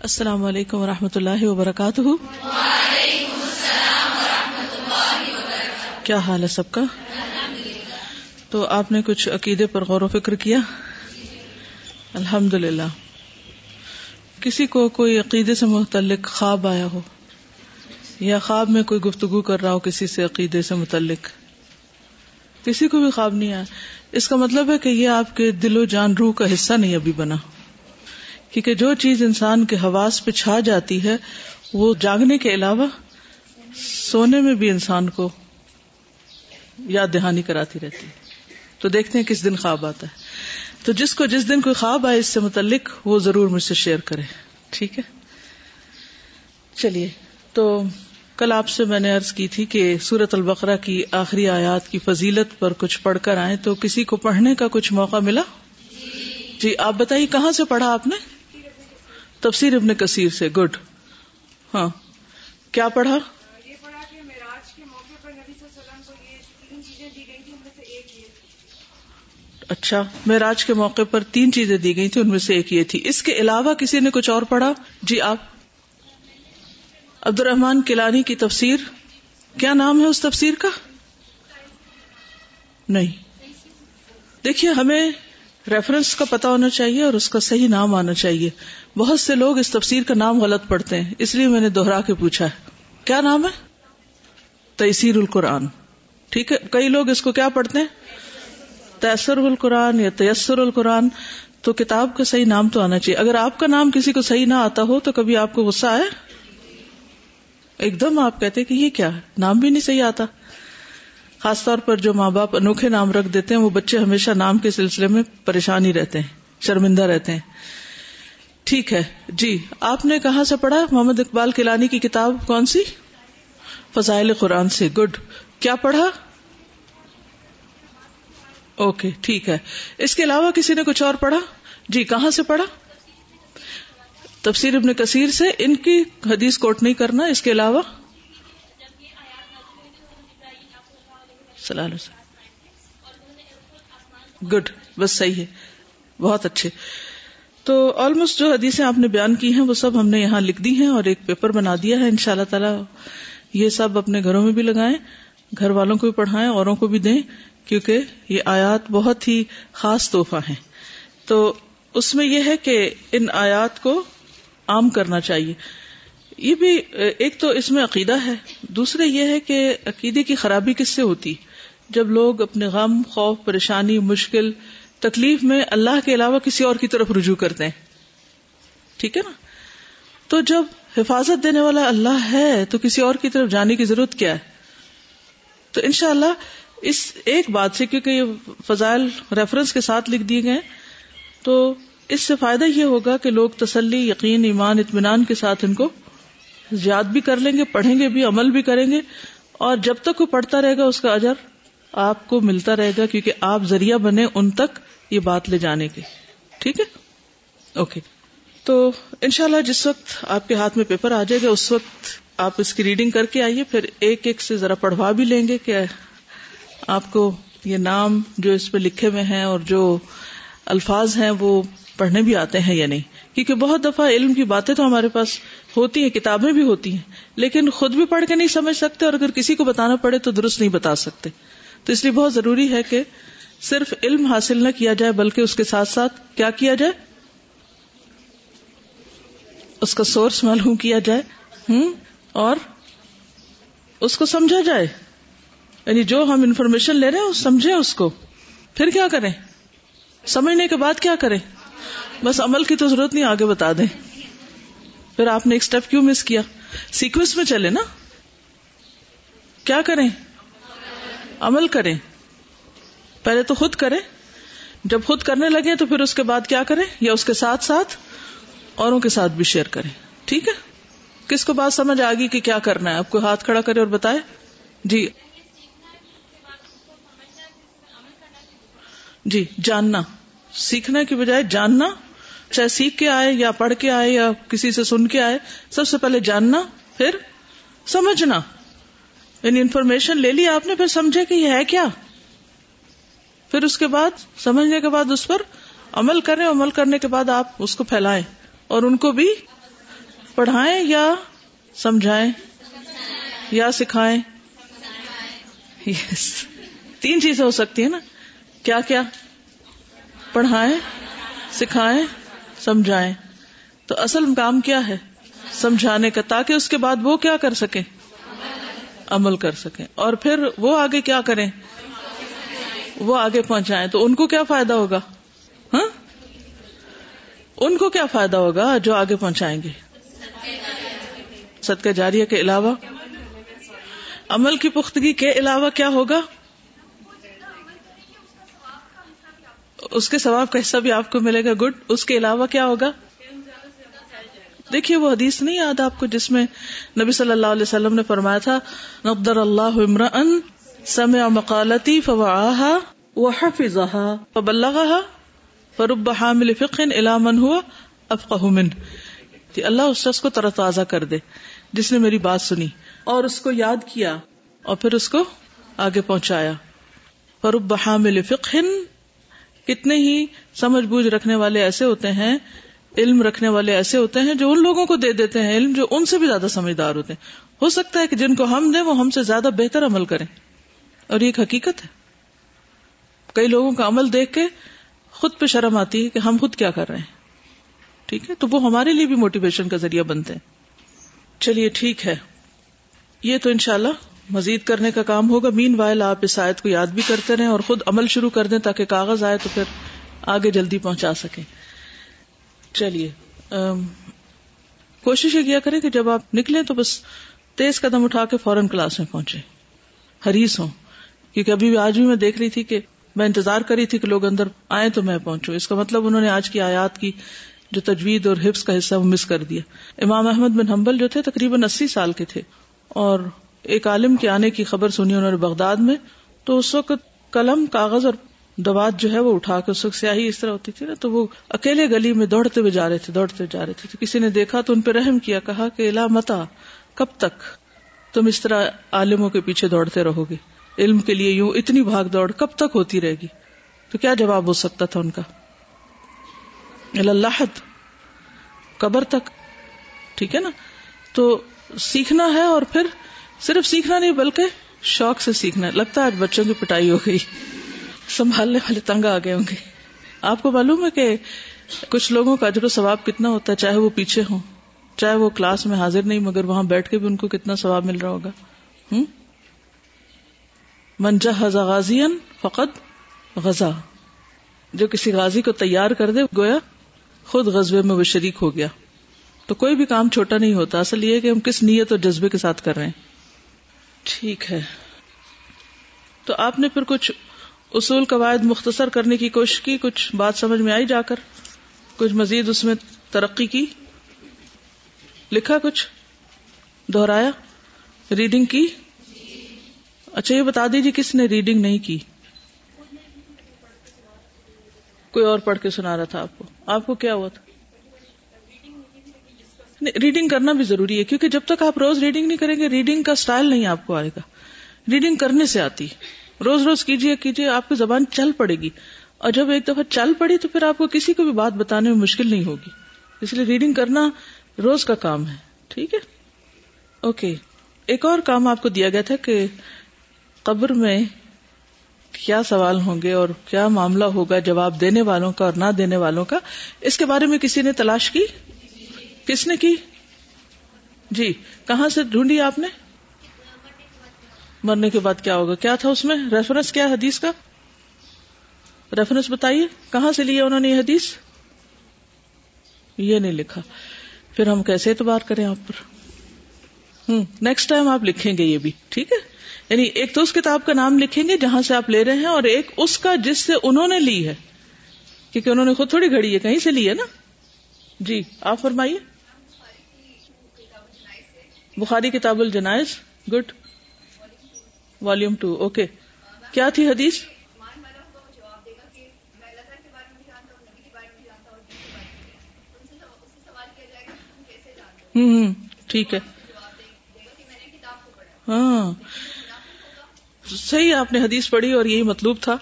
السلام علیکم و رحمۃ اللہ وبرکاتہ۔ کیا حال ہے سب کا؟ تو آپ نے کچھ عقیدے پر غور و فکر کیا؟ الحمد للہ کسی کو کوئی عقیدے سے متعلق خواب آیا ہو؟ یا خواب میں کوئی گفتگو کر رہا ہو کسی سے عقیدے سے متعلق؟ کسی کو بھی خواب نہیں آیا۔ اس کا مطلب ہے کہ یہ آپ کے دل و جان روح کا حصہ نہیں ابھی بنا۔ کیونکہ جو چیز انسان کے حواس پہ چھا جاتی ہے، وہ جاگنے کے علاوہ سونے میں بھی انسان کو یاد دہانی کراتی رہتی ہے۔ تو دیکھتے ہیں کس دن خواب آتا ہے۔ تو جس کو جس دن کوئی خواب آئے اس سے متعلق وہ ضرور مجھ سے شیئر کرے۔ ٹھیک ہے؟ چلیے، تو کل آپ سے میں نے ارض کی تھی کہ سورت البقرہ کی آخری آیات کی فضیلت پر کچھ پڑھ کر آئے تو کسی کو پڑھنے کا کچھ موقع ملا؟ جی آپ بتائیے کہاں سے پڑھا آپ نے؟ تفسیر ابن کثیر سے گڈ ہاں۔ کیا پڑھا؟ اچھا معراج کے موقع پر تین چیزیں دی گئی تھی ان میں سے ایک یہ تھی۔ اس کے علاوہ کسی نے کچھ اور پڑھا؟ جی آپ۔ عبد الرحمان کلانی کی تفسیر۔ کیا نام ہے اس تفسیر کا؟ نہیں۔ دیکھیے ہمیں ریفرنس کا پتا ہونا چاہیے اور اس کا صحیح نام آنا چاہیے۔ بہت سے لوگ اس تفسیر کا نام غلط پڑھتے ہیں، اس لیے میں نے دوہرا کے پوچھا ہے۔ کیا نام ہے؟ تیسیر القرآن۔ ٹھیک ہے، کئی لوگ اس کو کیا پڑھتے ہیں؟ تیسر القرآن یا تیسر القرآن۔ تو کتاب کا صحیح نام تو آنا چاہیے۔ اگر آپ کا نام کسی کو صحیح نہ آتا ہو تو کبھی آپ کو غصہ آئے ایک دم آپ کہتے کہ یہ کیا نام بھی نہیں صحیح آتا۔ خاص طور پر جو ماں باپ انوکھے نام رکھ دیتے ہیں، وہ بچے ہمیشہ نام کے سلسلے میں پریشان ہی رہتے ہیں، شرمندہ رہتے ہیں۔ ٹھیک ہے۔ جی آپ نے کہاں سے پڑھا؟ محمد اقبال کلانی کی کتاب کون سی؟ فضائل قرآن سے۔ گڈ۔ کیا پڑھا؟ اوکے، ٹھیک ہے۔ اس کے علاوہ کسی نے کچھ اور پڑھا؟ جی کہاں سے پڑھا؟ تفسیر ابن کثیر سے۔ ان کی حدیث کوٹ نہیں کرنا۔ اس کے علاوہ؟ گڈ بس صحیح ہے۔ بہت اچھے۔ تو آلموسٹ جو حدیثیں آپ نے بیان کی ہیں، وہ سب ہم نے یہاں لکھ دی ہیں اور ایک پیپر بنا دیا ہے۔ ان شاء اللہ تعالی یہ سب اپنے گھروں میں بھی لگائیں، گھر والوں کو بھی پڑھائیں، اوروں کو بھی دیں، کیونکہ یہ آیات بہت ہی خاص تحفہ ہیں۔ تو اس میں یہ ہے کہ ان آیات کو عام کرنا چاہیے۔ یہ بھی ایک تو اس میں عقیدہ ہے۔ دوسرے یہ ہے کہ عقیدے کی خرابی کس سے ہوتی؟ جب لوگ اپنے غم، خوف، پریشانی، مشکل، تکلیف میں اللہ کے علاوہ کسی اور کی طرف رجوع کرتے ہیں۔ ٹھیک ہے نا؟ تو جب حفاظت دینے والا اللہ ہے، تو کسی اور کی طرف جانے کی ضرورت کیا ہے؟ تو انشاءاللہ اللہ اس ایک بات سے، کیونکہ یہ فضائل ریفرنس کے ساتھ لکھ دیے گئے تو اس سے فائدہ یہ ہوگا کہ لوگ تسلی، یقین، ایمان، اطمینان کے ساتھ ان کو یاد بھی کر لیں گے، پڑھیں گے بھی، عمل بھی کریں گے، اور جب تک وہ پڑھتا رہے گا، اس کا اجر آپ کو ملتا رہے گا کیونکہ آپ ذریعہ بنے ان تک یہ بات لے جانے کی ٹھیک ہے؟ اوکے۔ تو انشاءاللہ جس وقت آپ کے ہاتھ میں پیپر آ جائے گا، اس وقت آپ اس کی ریڈنگ کر کے آئیے، پھر ایک ایک سے ذرا پڑھوا بھی لیں گے کہ آپ کو یہ نام جو اس پہ لکھے ہوئے ہیں اور جو الفاظ ہیں، وہ پڑھنے بھی آتے ہیں یا نہیں؟ کیونکہ بہت دفعہ علم کی باتیں تو ہمارے پاس ہوتی ہیں، کتابیں بھی ہوتی ہیں، لیکن خود بھی پڑھ کے نہیں سمجھ سکتے اور اگر کسی کو بتانا پڑے تو درست نہیں بتا سکتے۔ تو اس لیے بہت ضروری ہے کہ صرف علم حاصل نہ کیا جائے، بلکہ اس کے ساتھ ساتھ کیا کیا جائے؟ اس کا سورس معلوم کیا جائے ہوں اور اس کو سمجھا جائے۔ یعنی جو ہم انفارمیشن لے رہے ہیں سمجھے اس کو۔ پھر کیا کریں؟ سمجھنے کے بعد کیا کریں؟ بس عمل کی تو ضرورت نہیں، آگے بتا دیں۔ پھر آپ نے ایک اسٹیپ کیوں مس کیا؟ سیکوینس میں چلے نا۔ کیا کریں؟ عمل کریں۔ پہلے تو خود کریں۔ جب خود کرنے لگے تو پھر اس کے بعد کیا کریں؟ یا اس کے ساتھ ساتھ اوروں کے ساتھ بھی شیئر کریں۔ ٹھیک ہے؟ کس کو بات سمجھ آ گئی کہ کیا کرنا ہے؟ آپ کو ہاتھ کھڑا کرے اور بتائے جی۔ جی جاننا۔ سیکھنے کی بجائے جاننا۔ چاہے سیکھ کے آئے یا پڑھ کے آئے یا کسی سے سن کے آئے، سب سے پہلے جاننا، پھر سمجھنا۔ یعنی انفارمیشن لے لی، آپ نے پھر سمجھے کہ یہ ہے کیا؟ پھر اس کے بعد، سمجھنے کے بعد اس پر عمل کریں، عمل کرنے کے بعد آپ اس کو پھیلائیں اور ان کو بھی پڑھائیں یا سمجھائیں یا سکھائیں۔ یس تین چیزیں ہو سکتی ہیں نا۔ کیا کیا؟ پڑھائیں، سکھائیں، سمجھائیں۔ تو اصل کام کیا ہے؟ سمجھانے کا، تاکہ اس کے بعد وہ کیا کر سکیں؟ عمل کر سکیں۔ اور پھر وہ آگے کیا کریں؟ وہ آگے پہنچائیں۔ تو ان کو کیا فائدہ ہوگا؟ ہاں؟ ان کو کیا فائدہ ہوگا جو آگے پہنچائیں گے؟ صدقہ جاریہ کے علاوہ۔ عمل کی پختگی کے علاوہ کیا ہوگا؟ اس کے ثواب کا حصہ بھی آپ کو ملے گا۔ گڈ۔ اس کے علاوہ کیا ہوگا؟ دیکھیے وہ حدیث نہیں یاد آپ کو جس میں نبی صلی اللہ علیہ وسلم نے فرمایا تھا، نقدر اللہ عمران سمع مقالتی فوعاها وحفظها فبلغها فرب حامل فقه الى من هو افقه منه اللہ اس شخص کو تر تازہ کر دے، جس نے میری بات سنی اور اس کو یاد کیا اور پھر اس کو آگے پہنچایا۔ فرب حامل فقه کتنے ہی سمجھ بوجھ رکھنے والے ایسے ہوتے ہیں علم رکھنے والے ایسے ہوتے ہیں جو ان لوگوں کو دے دیتے ہیں علم جو ان سے بھی زیادہ سمجھدار ہوتے ہیں۔ ہو سکتا ہے کہ جن کو ہم دیں وہ ہم سے زیادہ بہتر عمل کریں۔ اور یہ ایک حقیقت ہے۔ کئی لوگوں کا عمل دیکھ کے خود پہ شرم آتی ہے کہ ہم خود کیا کر رہے ہیں۔ ٹھیک ہے؟ تو وہ ہمارے لیے بھی موٹیویشن کا ذریعہ بنتے ہیں۔ چلیے، ٹھیک ہے۔ یہ تو انشاءاللہ مزید کرنے کا کام ہوگا۔ مین وائل آپ اس آیت کو یاد بھی کرتے رہیں اور خود عمل شروع کر دیں تاکہ کاغذ آئے تو پھر آگے جلدی پہنچا سکیں۔ چلیے کوشش یہ کیا کریں کہ جب آپ نکلیں تو بس تیز قدم اٹھا کے فوراً کلاس میں پہنچے حریص ہوں، کیونکہ ابھی آج بھی میں دیکھ رہی تھی کہ میں انتظار کری تھی کہ لوگ اندر آئے تو میں پہنچوں۔ اس کا مطلب انہوں نے آج کی آیات کی جو تجوید اور حفظ کا حصہ وہ مس کر دیا۔ امام احمد بن حنبل جو تھے تقریباً اسی سال کے تھے اور ایک عالم کے آنے کی خبر سنی انہوں نے بغداد میں، تو اس وقت قلم، کاغذ اور دوات جو ہے وہ اٹھا کے اس وقت سیاہی اس طرح ہوتی تھی نا، تو وہ اکیلے گلی میں دوڑتے ہوئے جا رہے تھے، دوڑتے جا رہے تھے۔ تو کسی نے دیکھا تو ان پہ رحم کیا، کہا کہ الا متا، کب تک؟ تم اس طرح عالموں کے پیچھے دوڑتے رہو گے۔ علم کے لیے یوں اتنی بھاگ دوڑ کب تک ہوتی رہے گی؟ تو کیا جواب ہو سکتا تھا ان کا؟ اللہ قبر تک۔ ٹھیک ہے نا؟ تو سیکھنا ہے اور پھر صرف سیکھنا نہیں، بلکہ شوق سے سیکھنا لگتا ہے آج بچوں کی پٹائی ہو گئی۔ سنبھالنے والے تنگ آ گئے ہوں گے۔ آپ کو معلوم ہے کہ کچھ لوگوں کا اجر و ثواب کتنا ہوتا ہے، چاہے وہ پیچھے ہوں، چاہے وہ کلاس میں حاضر نہیں، مگر وہاں بیٹھ کے بھی ان کو کتنا ثواب مل رہا ہوگا۔ ہوں منجا حضا غازی فقط غزہ جو کسی غازی کو تیار کر دے، گویا خود غزبے میں وہ شریک ہو گیا۔ تو کوئی بھی کام چھوٹا نہیں ہوتا، اصل یہ کہ ہم کس نیت اور جذبے کے ساتھ کر رہے ہیں۔ ٹھیک ہے۔ تو آپ نے پھر کچھ اصول قواعد مختصر کرنے کی کوشش کی، کچھ بات سمجھ میں آئی جا کر۔ کچھ مزید اس میں ترقی کی۔ لکھا کچھ؟ دوہرایا ریڈنگ کی۔ اچھا یہ بتا دیجیے کس نے ریڈنگ نہیں کی۔ کوئی اور پڑھ کے سنا رہا تھا آپ کو۔ آپ کو کیا ہوا تھا؟ ریڈنگ کرنا بھی ضروری ہے، کیونکہ جب تک آپ روز ریڈنگ نہیں کریں گے، ریڈنگ کا اسٹائل نہیں آپ کو آئے گا۔ ریڈنگ کرنے سے آتی۔ روز روز کیجیے کیجیے آپ کی زبان چل پڑے گی۔ اور جب ایک دفعہ چل پڑی تو پھر آپ کو کسی کو بھی بات بتانے میں مشکل نہیں ہوگی۔ اس لیے ریڈنگ کرنا روز کا کام ہے، ٹھیک ہے؟ اوکے، ایک اور کام آپ کو دیا گیا تھا کہ قبر میں کیا سوال ہوں گے اور کیا معاملہ ہوگا جواب دینے والوں کا اور نہ دینے والوں کا۔ اس کے بارے میں کسی نے تلاش کی؟ کس نے کی؟ جی کہاں سے ڈھونڈی آپ نے؟ مرنے کے بعد کیا ہوگا؟ کیا تھا اس میں ریفرنس کیا حدیث کا؟ ریفرنس بتائیے، کہاں سے لیا انہوں نے یہ حدیث؟ یہ نہیں لکھا۔ پھر ہم کیسے اعتبار کریں آپ پر؟ ہوں نیکسٹ ٹائم آپ لکھیں گے یہ بھی، ٹھیک ہے؟ یعنی ایک تو اس کتاب کا نام لکھیں گے جہاں سے آپ لے رہے ہیں اور ایک اس کا جس سے انہوں نے لی ہے۔ کیونکہ انہوں نے خود تھوڑی گھڑی ہے، کہیں سے لی ہے نا؟ جی آپ فرمائیے۔ بخاری کتاب الجنائز۔ گڈ والیوم ٹو اوکے کیا تھی حدیث؟ ہوں ٹھیک ہے۔ ہاں۔ صحیح آپ نے حدیث پڑھی اور یہی مطلوب تھا۔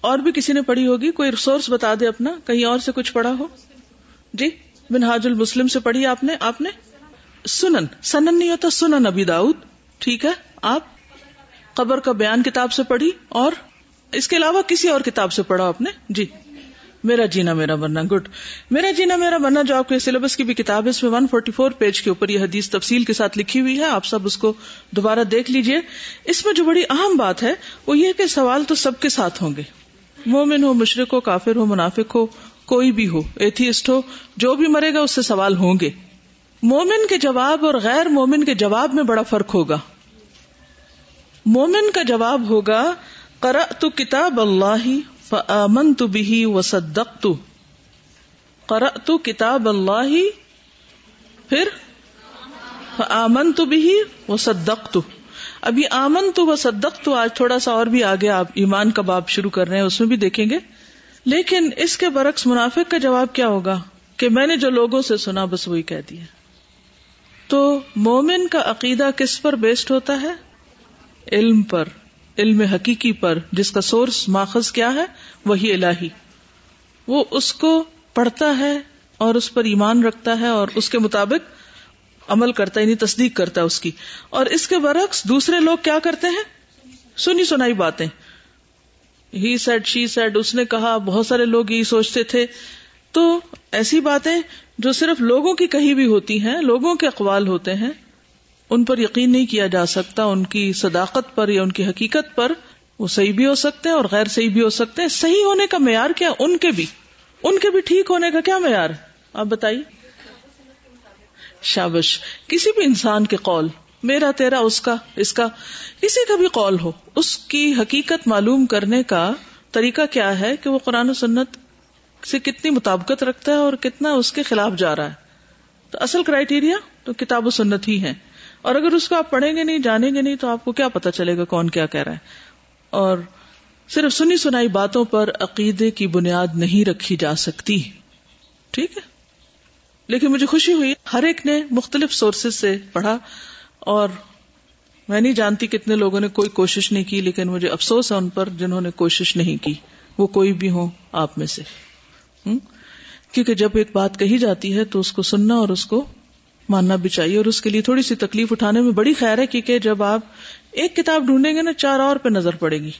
اور بھی کسی نے پڑھی ہوگی؟ کوئی ریسورس بتا دے اپنا، کہیں اور سے کچھ پڑھا ہو؟ جی بن المسلم سے پڑھی آپ نے؟ آپ نے؟ سنن۔ سنن نہیں ہوتا، سنن ابی داؤد۔ ٹھیک ہے، آپ؟ قبر کا بیان کتاب سے پڑھی اور اس کے علاوہ کسی اور کتاب سے پڑھا آپ نے؟ جی۔ میرا جینا میرا بننا گڈ۔ میرا جینا میرا بننا جو آپ کے سلیبس کی بھی کتاب ہے، اس میں ون فورٹی فور پیج کے اوپر یہ حدیث تفصیل کے ساتھ لکھی ہوئی ہے۔ آپ سب اس کو دوبارہ دیکھ لیجیے۔ اس میں جو بڑی اہم بات ہے، وہ یہ کہ سوال تو سب کے ساتھ ہوں گے۔ مومن ہو، مشرق ہو، کافر ہو، منافق ہو، کوئی بھی ہو ایتھیسٹ ہو، جو بھی مرے گا، اس سے سوال ہوں گے۔ مومن کے جواب اور غیر مومن کے جواب میں بڑا فرق ہوگا۔ مومن کا جواب ہوگا کرا تو کتاب اللہ فمن تو بھی و تو کرا تو کتاب اللہ، پھر آمن تو بھی وہ صدق تو ابھی آمن تو وہ صدق تو آج تھوڑا سا اور بھی آگے آپ ایمان کا باب شروع کر رہے ہیں، اس میں بھی دیکھیں گے۔ لیکن اس کے برعکس منافق کا جواب کیا ہوگا؟ کہ میں نے جو لوگوں سے سنا، بس وہی کہہ دیا۔ تو مومن کا عقیدہ کس پر بیسڈ ہوتا ہے؟ علم پر، علم حقیقی پر جس کا سورس ماخذ کیا ہے، وہی الہی۔ وہ اس کو پڑھتا ہے اور اس پر ایمان رکھتا ہے اور اس کے مطابق عمل کرتا ہے یعنی تصدیق کرتا ہے اس کی۔ اور اس کے برعکس دوسرے لوگ کیا کرتے ہیں؟ سنی سنائی باتیں۔ ہی سیڈ شی سیڈ اس نے کہا، بہت سارے لوگ یہی سوچتے تھے۔ تو ایسی باتیں جو صرف لوگوں کی کہیں بھی ہوتی ہیں، لوگوں کے اقوال ہوتے ہیں ان پر یقین نہیں کیا جا سکتا، ان کی صداقت پر یا ان کی حقیقت پر وہ صحیح بھی ہو سکتے ہیں اور غیر صحیح بھی ہو سکتے ہیں۔ صحیح ہونے کا معیار کیا؟ ان کے بھی۔ ان کے بھی ٹھیک ہونے کا کیا معیار؟ آپ بتائیے۔ شابش، کسی بھی انسان کے قول، میرا، تیرا، اس کا اس کا، کسی کا بھی قول ہو، اس کی حقیقت معلوم کرنے کا طریقہ کیا ہے کہ وہ قرآن و سنت سے کتنی مطابقت رکھتا ہے اور کتنا اس کے خلاف جا رہا ہے؟ تو اصل کرائٹیریا تو کتاب و سنت ہی ہے اور اگر اس کو آپ پڑھیں گے نہیں، جانیں گے نہیں، تو آپ کو کیا پتا چلے گا کون کیا کہہ رہا ہے۔ اور صرف سنی سنائی باتوں پر عقیدے کی بنیاد نہیں رکھی جا سکتی۔ ٹھیک ہے؟ لیکن مجھے خوشی ہوئی، ہر ایک نے مختلف سورسز سے پڑھا اور میں نہیں جانتی کتنے لوگوں نے کوئی کوشش نہیں کی، لیکن مجھے افسوس ہے ان پر جنہوں نے کوشش نہیں کی۔ وہ کوئی بھی ہو آپ میں سے۔ کیونکہ جب ایک بات کہی جاتی ہے تو اس کو سننا اور اس کو ماننا بھی چاہیے اور اس کے لیے تھوڑی سی تکلیف اٹھانے میں بڑی خیر ہے، کیونکہ جب آپ ایک کتاب ڈھونڈیں گے نا، چار اور پہ نظر پڑے گی۔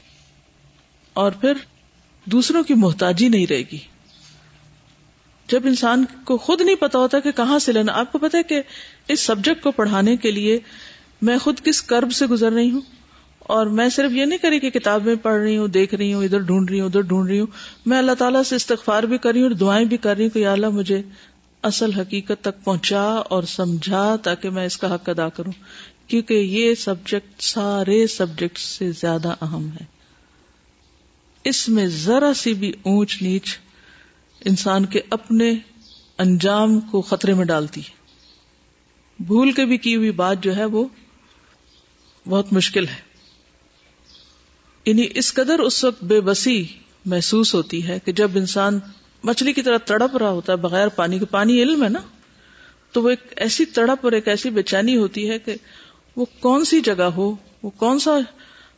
اور پھر دوسروں کی محتاجی نہیں رہے گی۔ جب انسان کو خود نہیں پتا ہوتا کہ کہاں سے لینا، آپ کو پتا ہے کہ اس سبجیکٹ کو پڑھانے کے لیے میں خود کس کرب سے گزر رہی ہوں؟ اور میں صرف یہ نہیں کری کہ کتاب میں پڑھ رہی ہوں، دیکھ رہی ہوں، ادھر ڈھونڈ رہی ہوں، ادھر ڈھونڈ رہی ہوں۔ میں اللہ تعالیٰ سے استغفار بھی کر رہی ہوں اور دعائیں بھی کر رہی ہوں کہ اللہ مجھے اصل حقیقت تک پہنچا اور سمجھا تاکہ میں اس کا حق ادا کروں، کیونکہ یہ سبجیکٹ سارے سبجیکٹ سے زیادہ اہم ہے۔ اس میں ذرا سی بھی اونچ نیچ انسان کے اپنے انجام کو خطرے میں ڈالتی ہے۔ بھول کے بھی کی ہوئی بات جو ہے وہ بہت مشکل ہے۔ یعنی اس قدر اس وقت بے بسی محسوس ہوتی ہے کہ جب انسان مچھلی کی طرح تڑپ رہا ہوتا ہے، بغیر پانی کے۔ پانی علم ہے نا؟ تو وہ ایک ایسی تڑپ اور ایک ایسی بے چینی ہوتی ہے کہ وہ کون سی جگہ ہو، وہ کون سا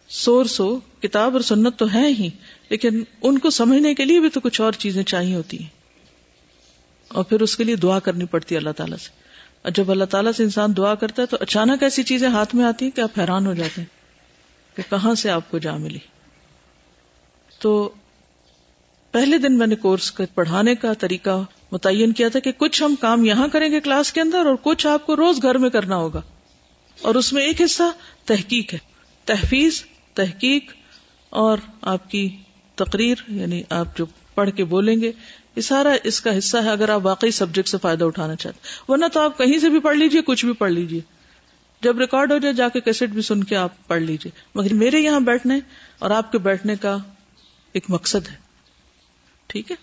سورس ہو، کتاب اور سنت تو ہے ہی، لیکن ان کو سمجھنے کے لیے بھی تو کچھ اور چیزیں چاہیے ہوتی ہیں۔ اور پھر اس کے لیے دعا کرنی پڑتی ہے اللہ تعالیٰ سے۔ اور جب اللہ تعالیٰ سے انسان دعا کرتا ہے تو اچانک ایسی چیزیں ہاتھ میں آتی ہیں کہ آپ حیران ہو جاتے ہیں کہ کہاں سے آپ کو جا ملی۔ تو پہلے دن میں نے کورس پڑھانے کا طریقہ متعین کیا تھا کہ کچھ ہم کام یہاں کریں گے کلاس کے اندر اور کچھ آپ کو روز گھر میں کرنا ہوگا۔ اور اس میں ایک حصہ تحقیق ہے۔ تحفیظ، تحقیق اور آپ کی تقریر یعنی آپ جو پڑھ کے بولیں گے، یہ سارا اس کا حصہ ہے اگر آپ واقعی سبجیکٹ سے فائدہ اٹھانا چاہتے ورنہ تو آپ کہیں سے بھی پڑھ لیجیے کچھ بھی پڑھ لیجیے جب ریکارڈ ہو جائے، جا کے کیسٹ بھی سن کے آپ پڑھ لیجیے مگر میرے یہاں بیٹھنے اور آپ کے بیٹھنے کا ایک مقصد ہے۔ ٹھیک ہے؟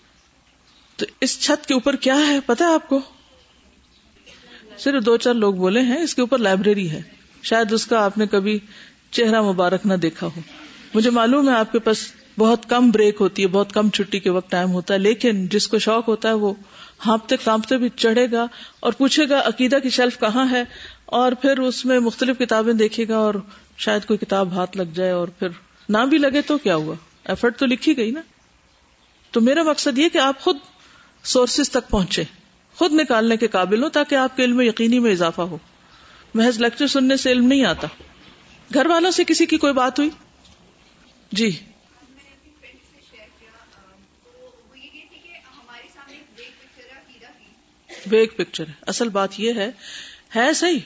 تو اس چھت کے اوپر کیا ہے پتا ہے آپ کو؟ صرف دو چار لوگ بولے ہیں، اس کے اوپر لائبریری ہے۔ شاید اس کا آپ نے کبھی چہرہ مبارک نہ دیکھا ہو۔ مجھے معلوم ہے آپ کے پاس بہت کم بریک ہوتی ہے، بہت کم چھٹی کے وقت ٹائم ہوتا ہے، لیکن جس کو شوق ہوتا ہے وہ ہانپتے کانپتے بھی چڑھے گا اور پوچھے گا عقیدہ کی شیلف کہاں ہے، اور پھر اس میں مختلف کتابیں دیکھے گا اور شاید کوئی کتاب ہاتھ لگ جائے اور پھر نہ بھی لگے تو کیا ہوا؟ ایفرٹ تو لکھی گئی نا۔ تو میرا مقصد یہ کہ آپ خود سورسز تک پہنچے، خود نکالنے کے قابل ہو تاکہ آپ کے علم یقینی میں اضافہ ہو۔ محض لیکچر سننے سے علم نہیں آتا۔ گھر والوں سے کسی کی کوئی بات ہوئی؟ جی۔ ویگ پکچر ہے۔ اصل بات یہ ہے ہے صحیح۔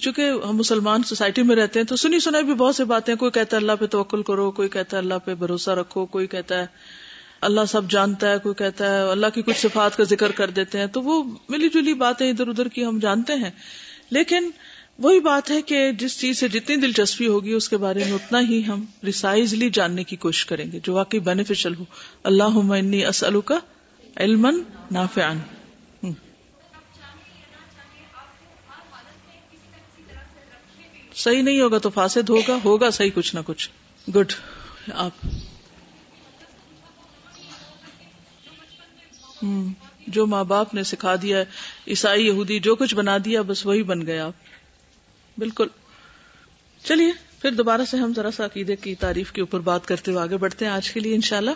چونکہ ہم مسلمان سوسائٹی میں رہتے ہیں تو سنی سنائی بھی بہت سی باتیں کوئی کہتا ہے اللہ پہ توکل کرو، کوئی کہتا ہے اللہ پہ بھروسہ رکھو، کوئی کہتا ہے اللہ سب جانتا ہے، کوئی کہتا ہے، اللہ کی کچھ صفات کا ذکر کر دیتے ہیں، تو وہ ملی جلی باتیں ادھر ادھر کی ہم جانتے ہیں۔ لیکن وہی بات ہے کہ جس چیز سے جتنی دلچسپی ہوگی، اس کے بارے میں اتنا ہی ہم ریسائزلی جاننے کی کوشش کریں گے، جو واقعی بینیفیشل ہو۔ اللہ اسلو کا علم نافعان صحیح نہیں ہوگا تو فاسد ہوگا ہوگا صحیح کچھ نہ کچھ۔ گڈ آپ۔ جو ماں باپ نے سکھا دیا، عیسائی، یہودی، جو کچھ بنا دیا، بس وہی بن گیا آپ۔ بالکل۔ چلیے، پھر دوبارہ سے ہم ذرا سا عقیدے کی تعریف کے اوپر بات کرتے ہوئے آگے بڑھتے ہیں۔ آج کے لیے انشاءاللہ۔